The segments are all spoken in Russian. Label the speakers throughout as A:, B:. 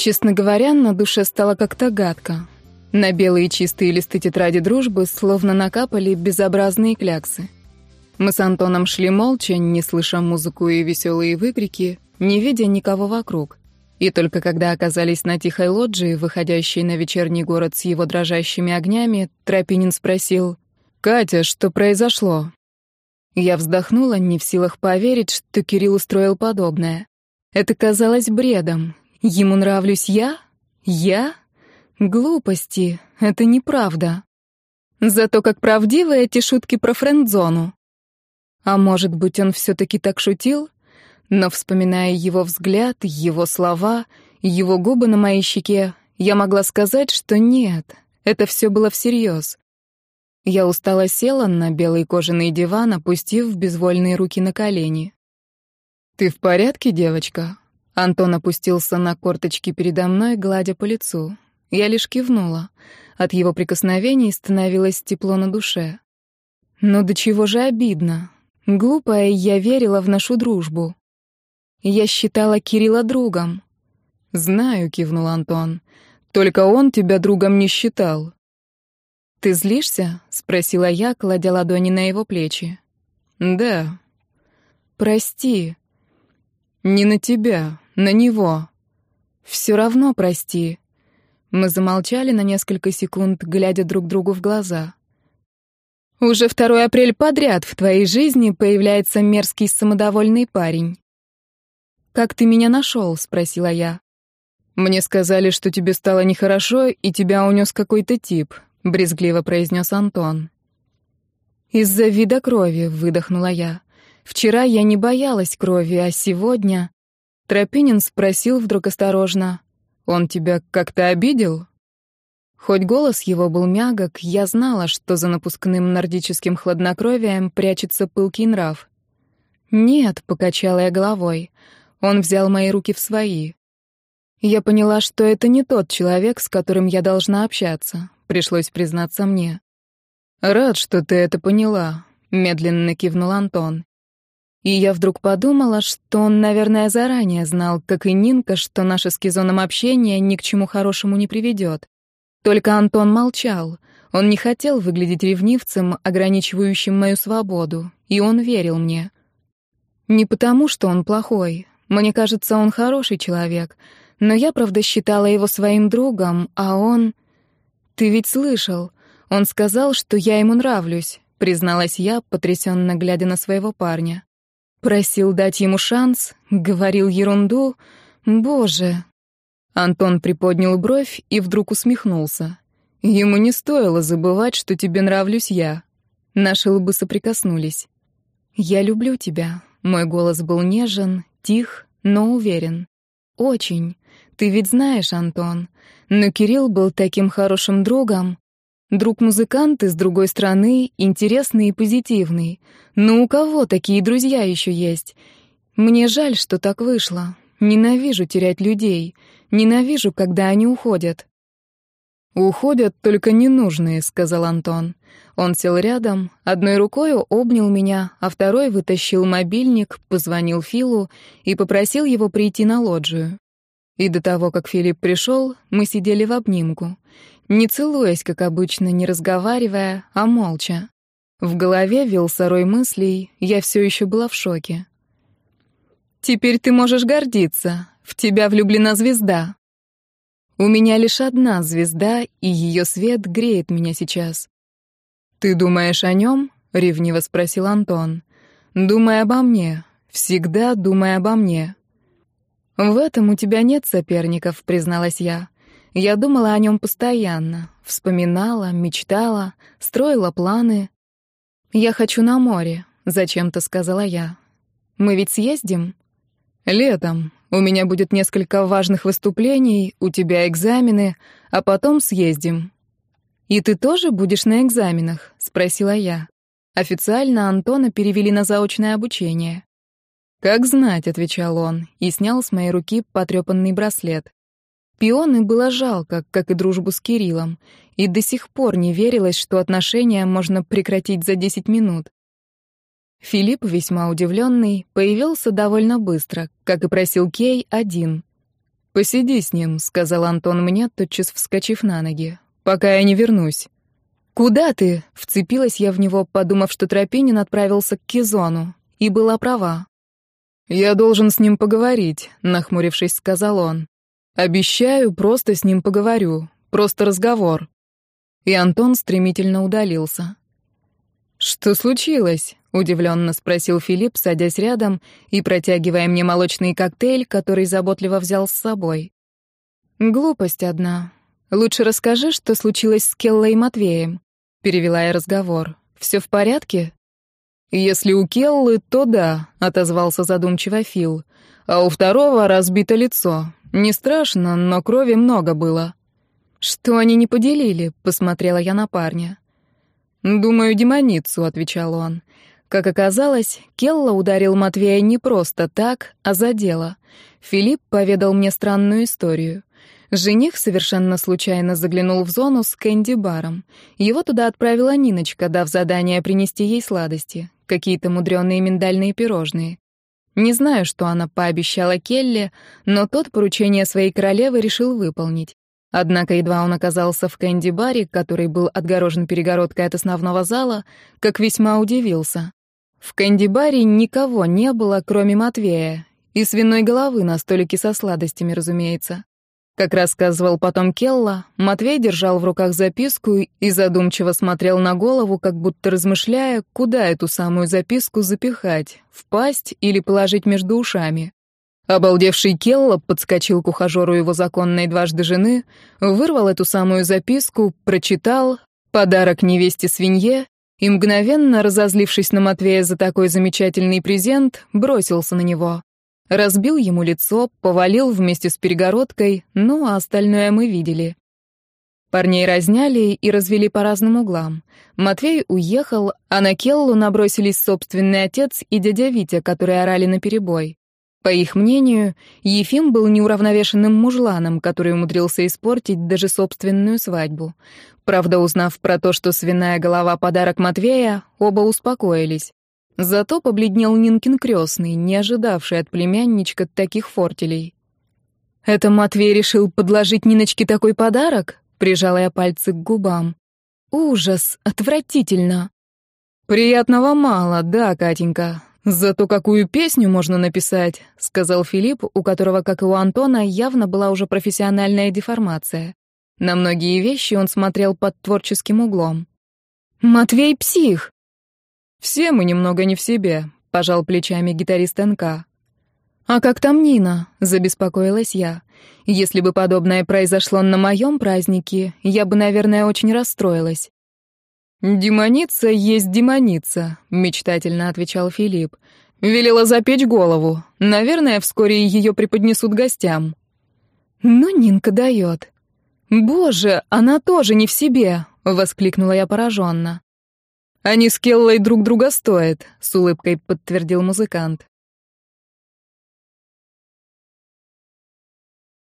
A: Честно говоря, на душе стало как-то гадко. На белые чистые листы тетради дружбы словно накапали безобразные кляксы. Мы с Антоном шли молча, не слыша музыку и веселые выкрики, не видя никого вокруг. И только когда оказались на тихой лоджии, выходящей на вечерний город с его дрожащими огнями, Тропинин спросил, «Катя, что произошло?» Я вздохнула, не в силах поверить, что Кирилл устроил подобное. Это казалось бредом. Ему нравлюсь я? Я? Глупости, это неправда. Зато как правдивы эти шутки про френдзону. А может быть, он все-таки так шутил? Но, вспоминая его взгляд, его слова, его губы на моей щеке, я могла сказать, что нет, это все было всерьез. Я устало села на белый кожаный диван, опустив безвольные руки на колени. «Ты в порядке, девочка?» Антон опустился на корточки передо мной, гладя по лицу. Я лишь кивнула. От его прикосновений становилось тепло на душе. Но до чего же обидно. Глупая, я верила в нашу дружбу. Я считала Кирилла другом. «Знаю», — кивнул Антон. «Только он тебя другом не считал». «Ты злишься?» — спросила я, кладя ладони на его плечи. «Да». «Прости». «Не на тебя, на него». «Все равно прости». Мы замолчали на несколько секунд, глядя друг другу в глаза. «Уже второй апрель подряд в твоей жизни появляется мерзкий самодовольный парень». «Как ты меня нашел?» — спросила я. «Мне сказали, что тебе стало нехорошо, и тебя унес какой-то тип», — брезгливо произнес Антон. «Из-за вида крови», — выдохнула я. «Вчера я не боялась крови, а сегодня...» Тропинин спросил вдруг осторожно. Он тебя как-то обидел? Хоть голос его был мягок, я знала, что за напускным нордическим хладнокровием прячется пылкий нрав. «Нет», — покачала я головой, — он взял мои руки в свои. Я поняла, что это не тот человек, с которым я должна общаться, пришлось признаться мне. «Рад, что ты это поняла», — медленно кивнул Антон. И я вдруг подумала, что он, наверное, заранее знал, как и Нинка, что наше с Кизоном общение ни к чему хорошему не приведет. Только Антон молчал. Он не хотел выглядеть ревнивцем, ограничивающим мою свободу, и он верил мне. Не потому, что он плохой. Мне кажется, он хороший человек. Но я, правда, считала его своим другом, а он... Ты ведь слышал. Он сказал, что я ему нравлюсь, призналась я, потрясенно глядя на своего парня. Просил дать ему шанс, говорил ерунду. Боже. Антон приподнял бровь и вдруг усмехнулся. Ему не стоило забывать, что тебе нравлюсь я. Наши лбы соприкоснулись. Я люблю тебя. Мой голос был нежен, тих, но уверен. Очень. Ты ведь знаешь, Антон. Но Кирилл был таким хорошим другом. Друг-музыкант из другой страны, интересный и позитивный. Но у кого такие друзья еще есть? Мне жаль, что так вышло. Ненавижу терять людей. Ненавижу, когда они уходят. «Уходят только ненужные», — сказал Антон. Он сел рядом, одной рукой обнял меня, а второй вытащил мобильник, позвонил Филу и попросил его прийти на лоджию. И до того, как Филипп пришел, мы сидели в обнимку. Не целуясь, как обычно, не разговаривая, а молча. В голове вился рой мыслей, я все еще была в шоке. «Теперь ты можешь гордиться. В тебя влюблена звезда». У меня лишь одна звезда, и ее свет греет меня сейчас. «Ты думаешь о нем?» — ревниво спросил Антон. «Думай обо мне. Всегда думай обо мне». «В этом у тебя нет соперников», — призналась я. Я думала о нем постоянно, вспоминала, мечтала, строила планы. «Я хочу на море», — зачем-то сказала я. «Мы ведь съездим?» «Летом. У меня будет несколько важных выступлений, у тебя экзамены, а потом съездим». «И ты тоже будешь на экзаменах?» — спросила я. Официально Антона перевели на заочное обучение. «Как знать», — отвечал он, и снял с моей руки потрепанный браслет. Пионы было жалко, как и дружбу с Кириллом, и до сих пор не верилось, что отношения можно прекратить за 10 минут. Филипп, весьма удивленный, появился довольно быстро, как и просил Кей, один. «Посиди с ним», — сказал Антон мне, тотчас вскочив на ноги, — «пока я не вернусь». «Куда ты?» — вцепилась я в него, подумав, что Тропинин отправился к Кизону, и была права. «Я должен с ним поговорить», — нахмурившись, сказал он. «Обещаю, просто с ним поговорю. Просто разговор». И Антон стремительно удалился. «Что случилось?» — удивленно спросил Филипп, садясь рядом и протягивая мне молочный коктейль, который заботливо взял с собой. «Глупость одна. Лучше расскажи, что случилось с Келлой и Матвеем», — перевела я разговор. «Все в порядке?» «Если у Келлы, то да», — отозвался задумчиво Фил. «А у второго разбито лицо. Не страшно, но крови много было». «Что они не поделили?» — посмотрела я на парня. «Думаю, демоницу», — отвечал он. Как оказалось, Келла ударил Матвея не просто так, а за дело. Филипп поведал мне странную историю. Жених совершенно случайно заглянул в зону с кэнди-баром. Его туда отправила Ниночка, дав задание принести ей сладости, какие-то мудреные миндальные пирожные. Не знаю, что она пообещала Келле, но тот поручение своей королевы решил выполнить. Однако едва он оказался в кэнди-баре, который был отгорожен перегородкой от основного зала, как весьма удивился. В кэнди-баре никого не было, кроме Матвея, и свиной головы на столике со сладостями, разумеется. Как рассказывал потом Келла, Матвей держал в руках записку и задумчиво смотрел на голову, как будто размышляя, куда эту самую записку запихать, в пасть или положить между ушами. Обалдевший Келла подскочил к ухажеру его законной дважды жены, вырвал эту самую записку, прочитал «Подарок невесте свинье» и, мгновенно разозлившись на Матвея за такой замечательный презент, бросился на него. Разбил ему лицо, повалил вместе с перегородкой, ну а остальное мы видели. Парней разняли и развели по разным углам. Матвей уехал, а на Келлу набросились собственный отец и дядя Витя, которые орали наперебой. По их мнению, Ефим был неуравновешенным мужланом, который умудрился испортить даже собственную свадьбу. Правда, узнав про то, что свиная голова — подарок Матвея, оба успокоились. Зато побледнел Нинкин крестный, не ожидавший от племянничка таких фортелей. «Это Матвей решил подложить Ниночке такой подарок?» — прижала я пальцы к губам. «Ужас! Отвратительно!» «Приятного мало, да, Катенька?» «Зато какую песню можно написать», — сказал Филипп, у которого, как и у Антона, явно была уже профессиональная деформация. На многие вещи он смотрел под творческим углом. «Матвей псих!» «Все мы немного не в себе», — пожал плечами гитарист НК. «А как там Нина?» — забеспокоилась я. «Если бы подобное произошло на моем празднике, я бы, наверное, очень расстроилась. «Демоница есть демоница», — мечтательно отвечал Филипп. «Велела запечь голову. Наверное, вскоре ее преподнесут гостям». «Ну, Нинка дает». «Боже, она тоже не в себе», — воскликнула я пораженно. «Они с Келлой друг друга стоят», — с улыбкой подтвердил музыкант.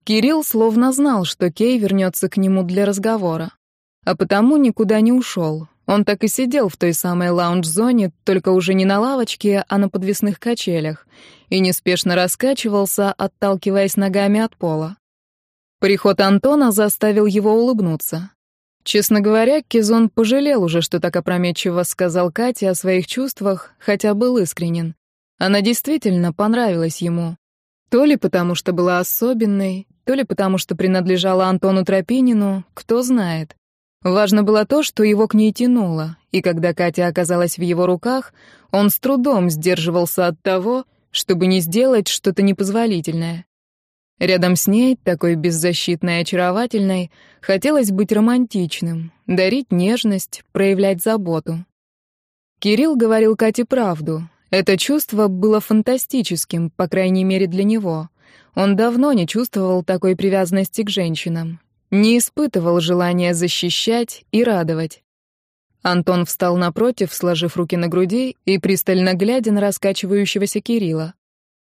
A: Кирилл словно знал, что Кей вернется к нему для разговора, а потому никуда не ушел. Он так и сидел в той самой лаунж-зоне, только уже не на лавочке, а на подвесных качелях, и неспешно раскачивался, отталкиваясь ногами от пола. Приход Антона заставил его улыбнуться. Честно говоря, Кизон пожалел уже, что так опрометчиво сказал Кате о своих чувствах, хотя был искренен. Она действительно понравилась ему. То ли потому, что была особенной, то ли потому, что принадлежала Антону Тропинину, кто знает. Важно было то, что его к ней тянуло, и когда Катя оказалась в его руках, он с трудом сдерживался от того, чтобы не сделать что-то непозволительное. Рядом с ней, такой беззащитной и очаровательной, хотелось быть романтичным, дарить нежность, проявлять заботу. Кирилл говорил Кате правду. Это чувство было фантастическим, по крайней мере для него. Он давно не чувствовал такой привязанности к женщинам, не испытывал желания защищать и радовать. Антон встал напротив, сложив руки на груди и пристально глядя на раскачивающегося Кирилла.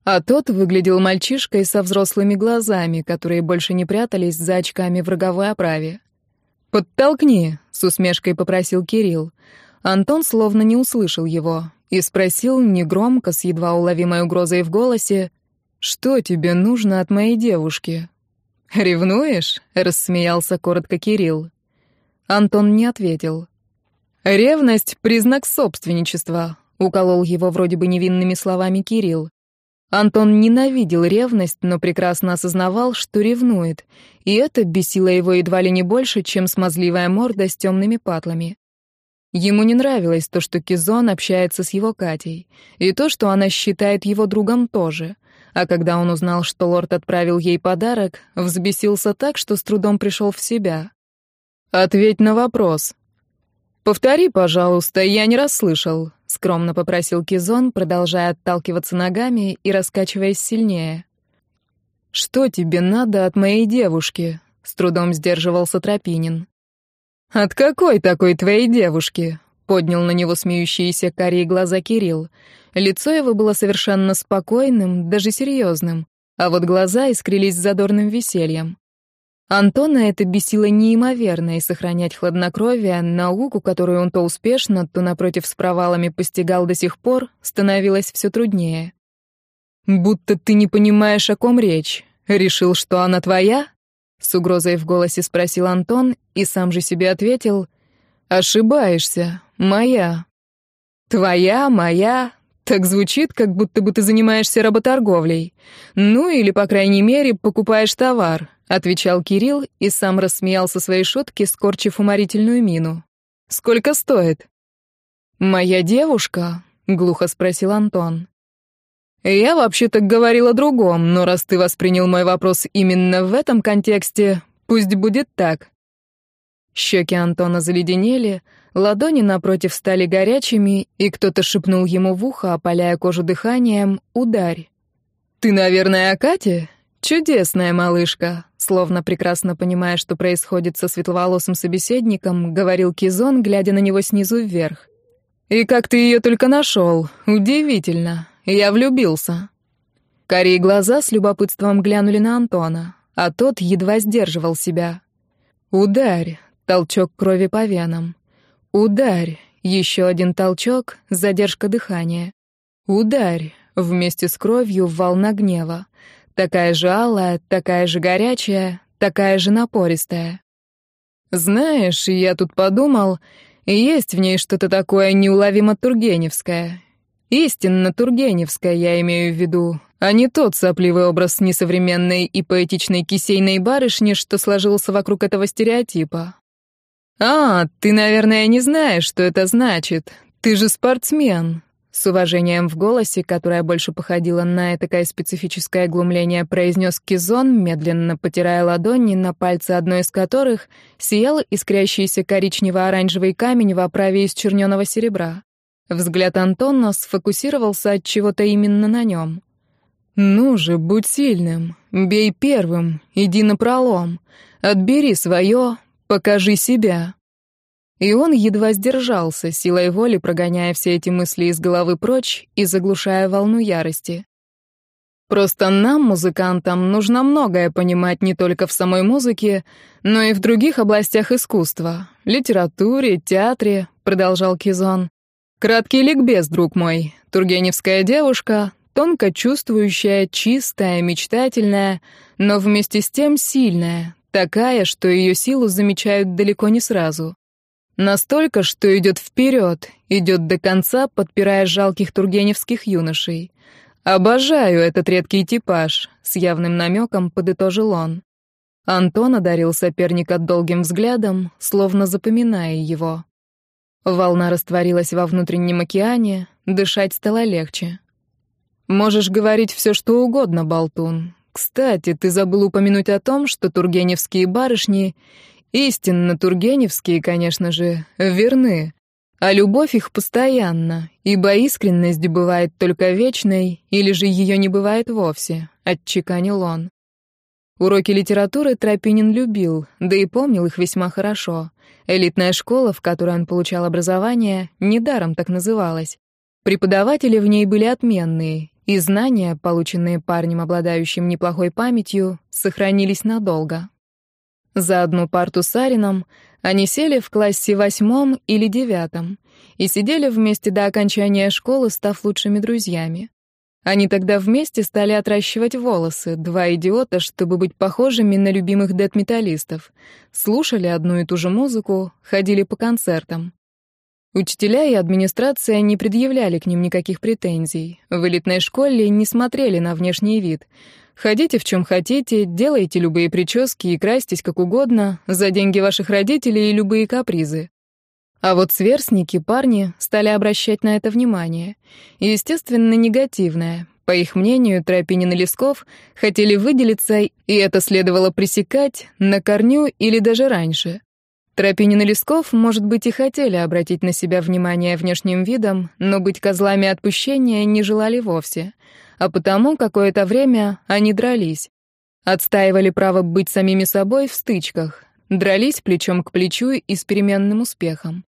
A: А тот выглядел мальчишкой со взрослыми глазами, которые больше не прятались за очками в роговой оправе. «Подтолкни», — с усмешкой попросил Кирилл. Антон словно не услышал его и спросил негромко, с едва уловимой угрозой в голосе, «Что тебе нужно от моей девушки?» «Ревнуешь?» — рассмеялся коротко Кирилл. Антон не ответил. «Ревность — признак собственничества», — уколол его вроде бы невинными словами Кирилл. Антон ненавидел ревность, но прекрасно осознавал, что ревнует, и это бесило его едва ли не больше, чем смазливая морда с темными патлами. Ему не нравилось то, что Кизон общается с его Катей, и то, что она считает его другом тоже. А когда он узнал, что лорд отправил ей подарок, взбесился так, что с трудом пришел в себя. «Ответь на вопрос». «Повтори, пожалуйста, я не расслышал», — скромно попросил Кизон, продолжая отталкиваться ногами и раскачиваясь сильнее. «Что тебе надо от моей девушки?» — с трудом сдерживался Тропинин. «От какой такой твоей девушки?» — поднял на него смеющиеся карие глаза Кирилл. Лицо его было совершенно спокойным, даже серьезным, а вот глаза искрились задорным весельем. Антона это бесило неимоверно, и сохранять хладнокровие, науку, которую он то успешно, то напротив с провалами постигал до сих пор, становилось все труднее. «Будто ты не понимаешь, о ком речь. Решил, что она твоя?» С угрозой в голосе спросил Антон и сам же себе ответил «Ошибаешься, моя». «Твоя, моя, так звучит, как будто бы ты занимаешься работорговлей. Ну или, по крайней мере, покупаешь товар», — отвечал Кирилл и сам рассмеялся своей шутке, скорчив уморительную мину. «Сколько стоит?» «Моя девушка?» — глухо спросил Антон. «Я вообще-то говорил о другом, но раз ты воспринял мой вопрос именно в этом контексте, пусть будет так». Щеки Антона заледенели, ладони напротив стали горячими, и кто-то шепнул ему в ухо, опаляя кожу дыханием, «Ударь». «Ты, наверное, о Кате? Чудесная малышка», словно прекрасно понимая, что происходит со светловолосым собеседником, говорил Кизон, глядя на него снизу вверх. «И как ты ее только нашел? Удивительно. Я влюбился». Карие глаза с любопытством глянули на Антона, а тот едва сдерживал себя. «Ударь!» — толчок крови по венам. «Ударь!» — еще один толчок, задержка дыхания. «Ударь!» — вместе с кровью волна гнева. Такая же алая, такая же горячая, такая же напористая. «Знаешь, я тут подумал, есть в ней что-то такое неуловимо тургеневское. Истинно тургеневское, я имею в виду, а не тот сопливый образ несовременной и поэтичной кисейной барышни, что сложился вокруг этого стереотипа. «А, ты, наверное, не знаешь, что это значит. Ты же спортсмен». С уважением в голосе, которое больше походило на такое специфическое глумление, произнес Кизон, медленно потирая ладони, на пальце одной из которых сиял искрящийся коричнево-оранжевый камень в оправе из черненого серебра. Взгляд Антона сфокусировался от чего-то именно на нем. «Ну же, будь сильным, бей первым, иди на пролом, отбери свое, покажи себя». И он едва сдержался, силой воли прогоняя все эти мысли из головы прочь и заглушая волну ярости. Просто нам, музыкантам, нужно многое понимать не только в самой музыке, но и в других областях искусства — литературе, театре, — продолжал Кизон. Краткий ликбез, друг мой. Тургеневская девушка, тонко чувствующая, чистая, мечтательная, но вместе с тем сильная, такая, что ее силу замечают далеко не сразу. Настолько, что идет вперед, идет до конца, подпирая жалких тургеневских юношей. Обожаю этот редкий типаж, с явным намеком подытожил он. Антон одарил соперника долгим взглядом, словно запоминая его. Волна растворилась во внутреннем океане, дышать стало легче. «Можешь говорить все, что угодно, болтун. Кстати, ты забыл упомянуть о том, что тургеневские барышни, истинно тургеневские, конечно же, верны, а любовь их постоянна, ибо искренность бывает только вечной, или же ее не бывает вовсе», — отчеканил он. Уроки литературы Тропинин любил, да и помнил их весьма хорошо. Элитная школа, в которой он получал образование, недаром так называлась. Преподаватели в ней были отменные, и знания, полученные парнем, обладающим неплохой памятью, сохранились надолго. За одну парту с Арином они сели в классе восьмом или девятом и сидели вместе до окончания школы, став лучшими друзьями. Они тогда вместе стали отращивать волосы, два идиота, чтобы быть похожими на любимых дэт-металлистов. Слушали одну и ту же музыку, ходили по концертам. Учителя и администрация не предъявляли к ним никаких претензий. В элитной школе не смотрели на внешний вид. Ходите в чем хотите, делайте любые прически и красьтесь как угодно, за деньги ваших родителей и любые капризы. А вот сверстники, парни, стали обращать на это внимание. Естественно, негативное. По их мнению, Тропинин и Лесков хотели выделиться, и это следовало пресекать на корню или даже раньше. Тропинин и Лесков, может быть, и хотели обратить на себя внимание внешним видом, но быть козлами отпущения не желали вовсе. А потому какое-то время они дрались. Отстаивали право быть самими собой в стычках. Дрались плечом к плечу и с переменным успехом.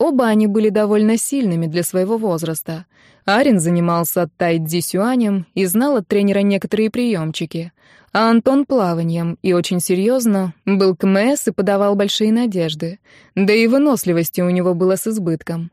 A: Оба они были довольно сильными для своего возраста. Арин занимался тайцзи-сюанем и знал от тренера некоторые приемчики — а Антон плаванием, и очень серьезно, был КМС и подавал большие надежды. Да и выносливости у него было с избытком.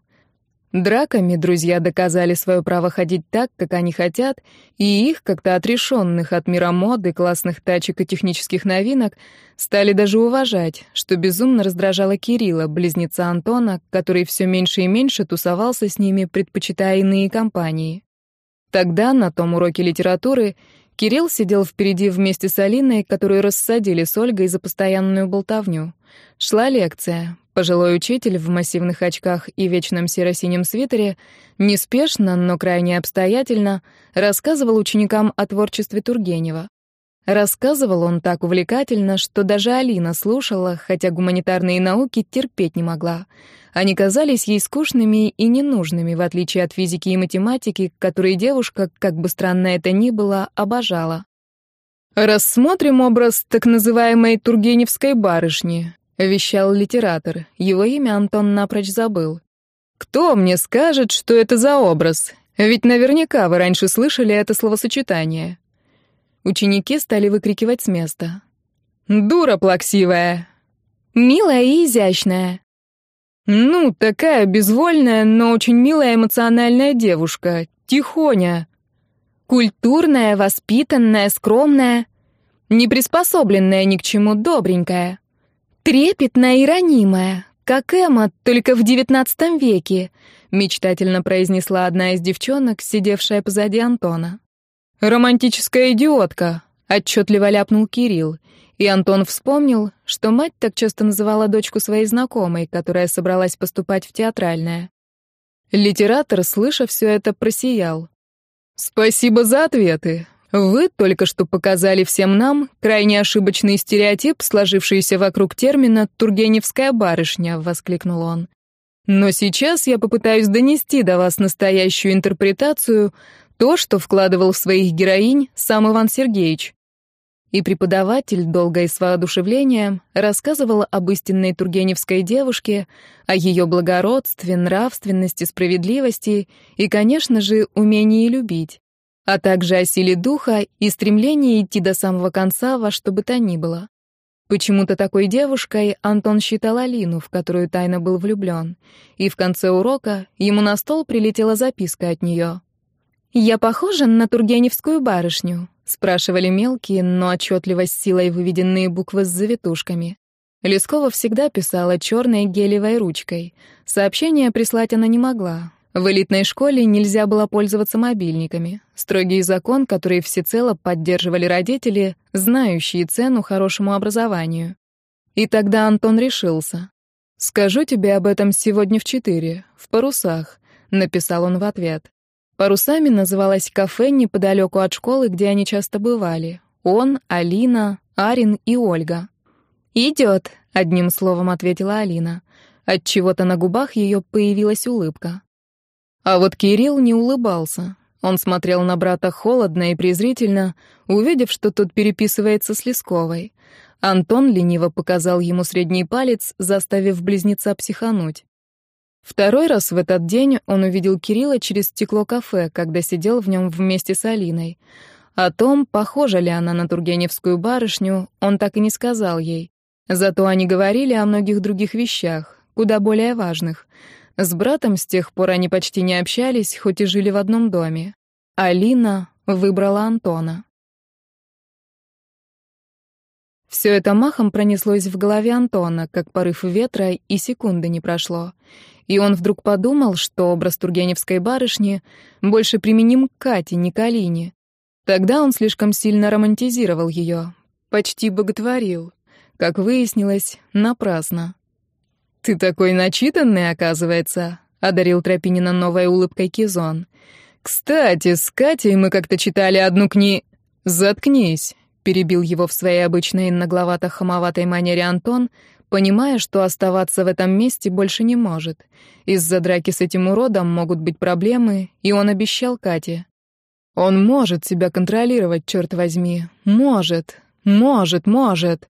A: Драками друзья доказали свое право ходить так, как они хотят, и их, как-то отрешенных от мира моды, классных тачек и технических новинок, стали даже уважать, что безумно раздражало Кирилла, близнеца Антона, который все меньше и меньше тусовался с ними, предпочитая иные компании. Тогда, на том уроке литературы, Кирилл сидел впереди вместе с Алиной, которую рассадили с Ольгой за постоянную болтовню. Шла лекция. Пожилой учитель в массивных очках и вечном серо-синем свитере неспешно, но крайне обстоятельно рассказывал ученикам о творчестве Тургенева. Рассказывал он так увлекательно, что даже Алина слушала, хотя гуманитарные науки терпеть не могла — они казались ей скучными и ненужными, в отличие от физики и математики, которые девушка, как бы странно это ни было, обожала. «Рассмотрим образ так называемой Тургеневской барышни», — вещал литератор. Его имя Антон напрочь забыл. «Кто мне скажет, что это за образ? Ведь наверняка вы раньше слышали это словосочетание». Ученики стали выкрикивать с места. «Дура плаксивая!» «Милая и изящная!» «Ну, такая безвольная, но очень милая эмоциональная девушка. Тихоня. Культурная, воспитанная, скромная. неприспособленная ни к чему, добренькая. Трепетная и ранимая, как Эмма, только в девятнадцатом веке», мечтательно произнесла одна из девчонок, сидевшая позади Антона. «Романтическая идиотка», — отчетливо ляпнул Кирилл. И Антон вспомнил, что мать так часто называла дочку своей знакомой, которая собралась поступать в театральное. Литератор, слыша все это, просиял. «Спасибо за ответы. Вы только что показали всем нам крайне ошибочный стереотип, сложившийся вокруг термина «тургеневская барышня», — воскликнул он. «Но сейчас я попытаюсь донести до вас настоящую интерпретацию, то, что вкладывал в своих героинь сам Иван Сергеевич. И преподаватель, долго и с воодушевлением, рассказывал об истинной тургеневской девушке, о ее благородстве, нравственности, справедливости и, конечно же, умении любить, а также о силе духа и стремлении идти до самого конца во что бы то ни было. Почему-то такой девушкой Антон считал Алину, в которую тайно был влюблен, и в конце урока ему на стол прилетела записка от нее. «Я похожа на тургеневскую барышню?» Спрашивали мелкие, но отчетливо с силой выведенные буквы с завитушками. Лескова всегда писала черной гелевой ручкой. Сообщения прислать она не могла. В элитной школе нельзя было пользоваться мобильниками. Строгий закон, который всецело поддерживали родители, знающие цену хорошему образованию. И тогда Антон решился. «Скажу тебе об этом сегодня в четыре, в парусах», — написал он в ответ. Парусами называлось кафе неподалеку от школы, где они часто бывали. Он, Алина, Арин и Ольга. «Идет», — одним словом ответила Алина. От чего то на губах ее появилась улыбка. А вот Кирилл не улыбался. Он смотрел на брата холодно и презрительно, увидев, что тот переписывается с Лесковой. Антон лениво показал ему средний палец, заставив близнеца психануть. Второй раз в этот день он увидел Кирилла через стекло кафе, когда сидел в нем вместе с Алиной. О том, похожа ли она на Тургеневскую барышню, он так и не сказал ей. Зато они говорили о многих других вещах, куда более важных. С братом с тех пор они почти не общались, хоть и жили в одном доме. Алина выбрала Антона. Все это махом пронеслось в голове Антона, как порыв ветра, и секунды не прошло. И он вдруг подумал, что образ Тургеневской барышни больше применим к Кате, не к Алине. Тогда он слишком сильно романтизировал ее, почти боготворил. Как выяснилось, напрасно. «Ты такой начитанный, оказывается», — одарил Тропинина новой улыбкой Кизон. «Кстати, с Катей мы как-то читали одну кни...» «Заткнись», — перебил его в своей обычной нагловато-хамоватой манере Антон, понимая, что оставаться в этом месте больше не может. Из-за драки с этим уродом могут быть проблемы, и он обещал Кате. Он может себя контролировать, черт возьми. Может, может, может.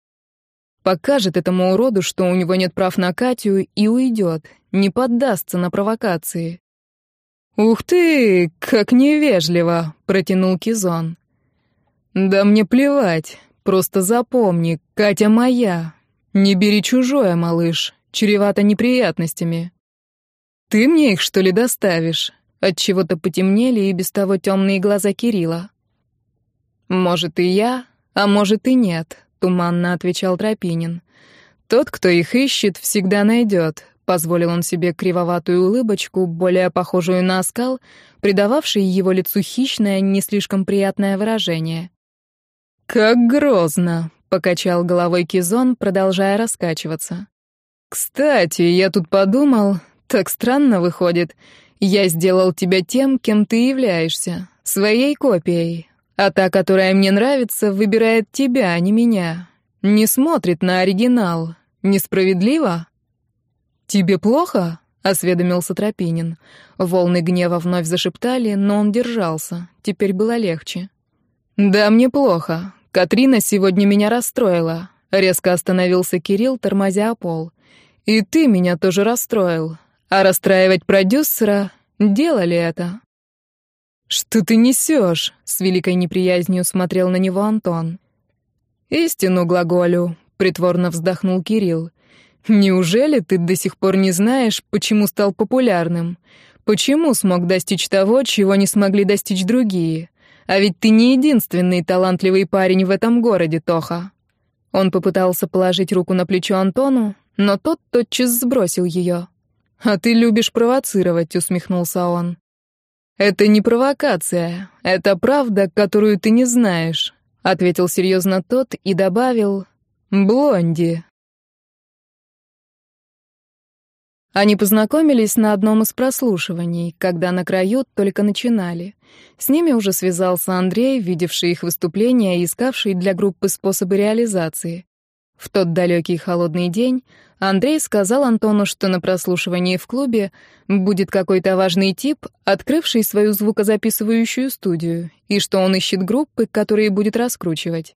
A: Покажет этому уроду, что у него нет прав на Катю, и уйдет, не поддастся на провокации. «Ух ты, как невежливо!» — протянул Кизон. «Да мне плевать, просто запомни, Катя моя. Не бери чужое, малыш, чревато неприятностями. Ты мне их, что ли, доставишь?» От чего-то потемнели и без того темные глаза Кирилла. Может и я, а может и нет, туманно отвечал Тропинин. Тот, кто их ищет, всегда найдет. Позволил он себе кривоватую улыбочку, более похожую на оскал, придававший его лицу хищное, не слишком приятное выражение. «Как грозно!» — покачал головой Кизон, продолжая раскачиваться. «Кстати, я тут подумал, так странно выходит. Я сделал тебя тем, кем ты являешься, своей копией. А та, которая мне нравится, выбирает тебя, а не меня. Не смотрит на оригинал. Несправедливо? Тебе плохо? осведомился Тропинин. Волны гнева вновь зашептали, но он держался. Теперь было легче. Да, мне плохо. Катрина сегодня меня расстроила. Резко остановился Кирилл, тормозя пол. И ты меня тоже расстроил. А расстраивать продюсера — делали это. «Что ты несешь?» — с великой неприязнью смотрел на него Антон. «Истину глаголю», — притворно вздохнул Кирилл. «Неужели ты до сих пор не знаешь, почему стал популярным? Почему смог достичь того, чего не смогли достичь другие? А ведь ты не единственный талантливый парень в этом городе, Тоха». Он попытался положить руку на плечо Антону, но тот тотчас сбросил ее. «А ты любишь провоцировать», — усмехнулся он. «Это не провокация, это правда, которую ты не знаешь», — ответил серьезно тот и добавил «Блонди». Они познакомились на одном из прослушиваний, когда на краю только начинали. С ними уже связался Андрей, видевший их выступления и искавший для группы способы реализации. В тот далекий холодный день Андрей сказал Антону, что на прослушивании в клубе будет какой-то важный тип, открывший свою звукозаписывающую студию, и что он ищет группы, которые будет раскручивать.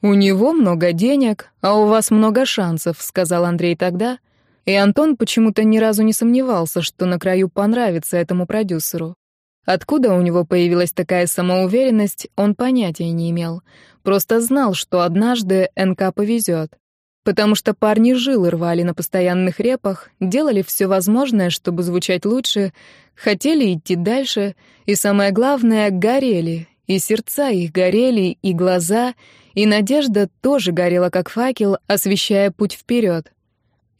A: «У него много денег, а у вас много шансов», — сказал Андрей тогда, и Антон почему-то ни разу не сомневался, что на краю понравится этому продюсеру. Откуда у него появилась такая самоуверенность, он понятия не имел. Просто знал, что однажды НК повезет. Потому что парни жилы рвали на постоянных репах, делали все возможное, чтобы звучать лучше, хотели идти дальше, и самое главное — горели. И сердца их горели, и глаза, и надежда тоже горела как факел, освещая путь вперед.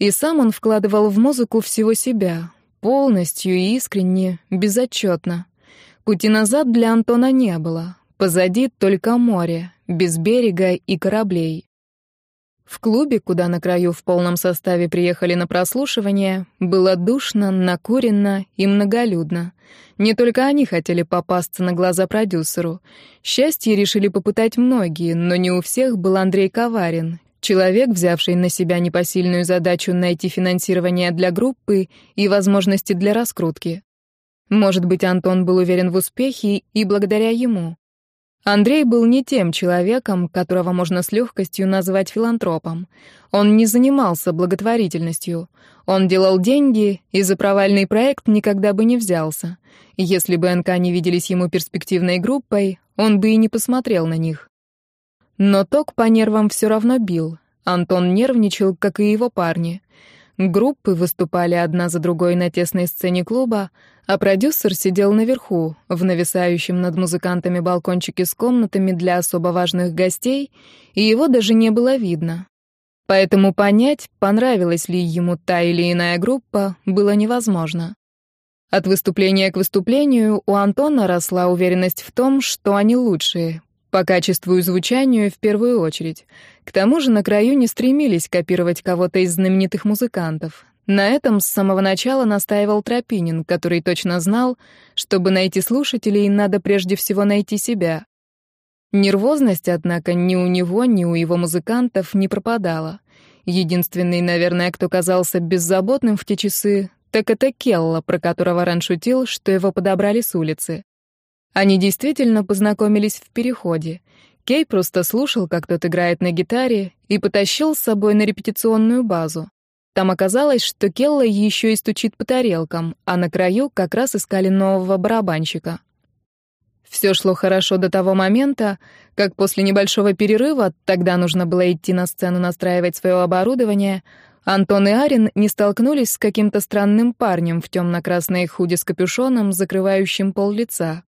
A: И сам он вкладывал в музыку всего себя, полностью и искренне, безотчетно. Пути назад для Антона не было. Позади только море, без берега и кораблей. В клубе, куда на краю в полном составе приехали на прослушивание, было душно, накурено и многолюдно. Не только они хотели попасться на глаза продюсеру. Счастье решили попытать многие, но не у всех был Андрей Коварин, человек, взявший на себя непосильную задачу найти финансирование для группы и возможности для раскрутки. Может быть, Антон был уверен в успехе и благодаря ему. Андрей был не тем человеком, которого можно с легкостью назвать филантропом. Он не занимался благотворительностью. Он делал деньги и за провальный проект никогда бы не взялся. Если бы НК не виделись ему перспективной группой, он бы и не посмотрел на них. Но ток по нервам все равно бил. Антон нервничал, как и его парни. Группы выступали одна за другой на тесной сцене клуба, а продюсер сидел наверху, в нависающем над музыкантами балкончике с комнатами для особо важных гостей, и его даже не было видно. Поэтому понять, понравилась ли ему та или иная группа, было невозможно. От выступления к выступлению у Антона росла уверенность в том, что они лучшие, по качеству и звучанию в первую очередь. К тому же на краю не стремились копировать кого-то из знаменитых музыкантов. На этом с самого начала настаивал Тропинин, который точно знал, чтобы найти слушателей, надо прежде всего найти себя. Нервозность, однако, ни у него, ни у его музыкантов не пропадала. Единственный, наверное, кто казался беззаботным в те часы, так это Келла, про которого Рен шутил, что его подобрали с улицы. Они действительно познакомились в переходе. Кей просто слушал, как тот играет на гитаре, и потащил с собой на репетиционную базу. Там оказалось, что Келла еще и стучит по тарелкам, а на краю как раз искали нового барабанщика. Все шло хорошо до того момента, как после небольшого перерыва, тогда нужно было идти на сцену настраивать свое оборудование, Антон и Арин не столкнулись с каким-то странным парнем в темно-красной худи с капюшоном, закрывающим пол лица.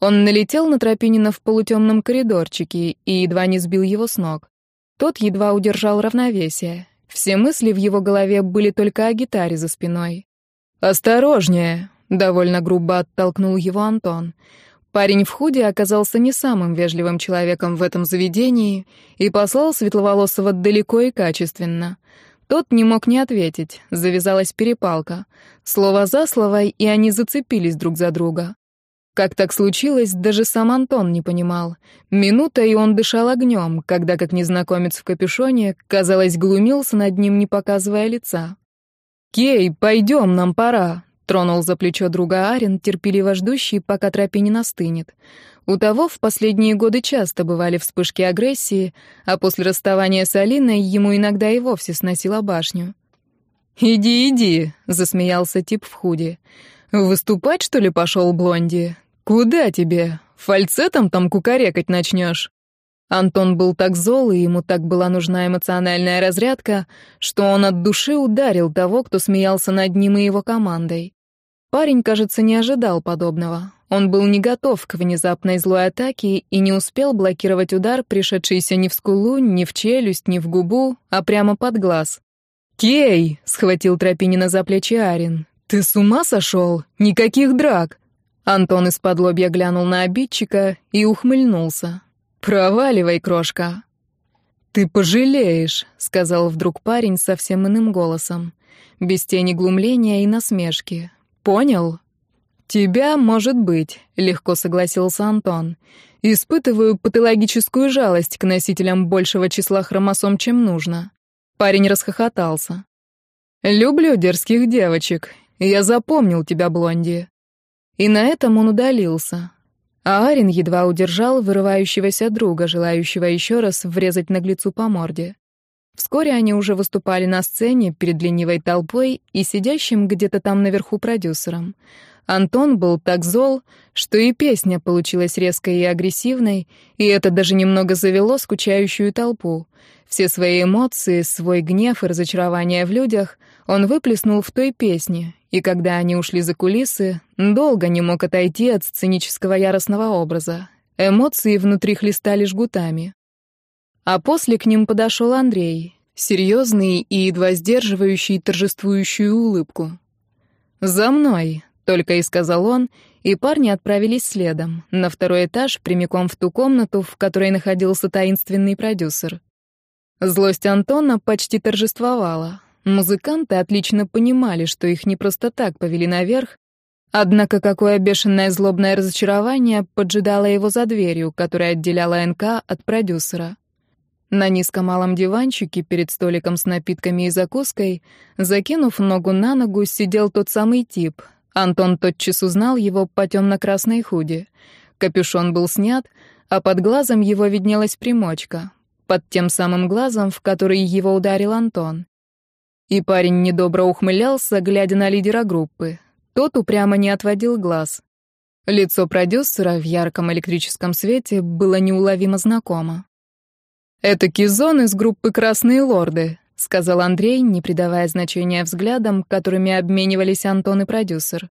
A: Он налетел на Тропинина в полутемном коридорчике и едва не сбил его с ног. Тот едва удержал равновесие. Все мысли в его голове были только о гитаре за спиной. «Осторожнее!» — довольно грубо оттолкнул его Антон. Парень в худи оказался не самым вежливым человеком в этом заведении и послал Светловолосого далеко и качественно — тот не мог не ответить, завязалась перепалка. Слово за слово, и они зацепились друг за друга. Как так случилось, даже сам Антон не понимал. Минута, и он дышал огнем, когда, как незнакомец в капюшоне, казалось, глумился над ним, не показывая лица. «Кей, пойдем, нам пора», — тронул за плечо друга Арен, терпеливо ждущий, пока тропе настынет. У того в последние годы часто бывали вспышки агрессии, а после расставания с Алиной ему иногда и вовсе сносило башню. «Иди, иди», — засмеялся тип в худи. «Выступать, что ли, пошел Блонди? Куда тебе? Фальцетом там кукарекать начнешь?» Антон был так зол, и ему так была нужна эмоциональная разрядка, что он от души ударил того, кто смеялся над ним и его командой. Парень, кажется, не ожидал подобного. Он был не готов к внезапной злой атаке и не успел блокировать удар, пришедшийся ни в скулу, ни в челюсть, ни в губу, а прямо под глаз. «Кей!» — схватил Тропинина за плечи Арин. «Ты с ума сошел? Никаких драк!» Антон из-под лобья глянул на обидчика и ухмыльнулся. «Проваливай, крошка!» «Ты пожалеешь», — сказал вдруг парень совсем иным голосом, без тени глумления и насмешки. «Понял?» «Тебя, может быть», — легко согласился Антон. «Испытываю патологическую жалость к носителям большего числа хромосом, чем нужно». Парень расхохотался. «Люблю дерзких девочек. Я запомнил тебя, Блонди». И на этом он удалился. А Арин едва удержал вырывающегося друга, желающего еще раз врезать наглецу по морде. Вскоре они уже выступали на сцене перед ленивой толпой и сидящим где-то там наверху продюсером — Антон был так зол, что и песня получилась резкой и агрессивной, и это даже немного завело скучающую толпу. Все свои эмоции, свой гнев и разочарование в людях он выплеснул в той песне, и когда они ушли за кулисы, долго не мог отойти от сценического яростного образа. Эмоции внутри хлестали жгутами. А после к ним подошел Андрей, серьезный и едва сдерживающий торжествующую улыбку. «За мной!» Только и сказал он, и парни отправились следом, на второй этаж, прямиком в ту комнату, в которой находился таинственный продюсер. Злость Антона почти торжествовала. Музыканты отлично понимали, что их не просто так повели наверх, однако какое бешеное злобное разочарование поджидало его за дверью, которая отделяла НК от продюсера. На низком малом диванчике перед столиком с напитками и закуской, закинув ногу на ногу, сидел тот самый тип — Антон тотчас узнал его по темно-красной худи. Капюшон был снят, а под глазом его виднелась примочка. Под тем самым глазом, в который его ударил Антон. И парень недобро ухмылялся, глядя на лидера группы. Тот упрямо не отводил глаз. Лицо продюсера в ярком электрическом свете было неуловимо знакомо. «Это Кизон из группы «Красные лорды», — сказал Андрей, не придавая значения взглядам, которыми обменивались Антон и продюсер.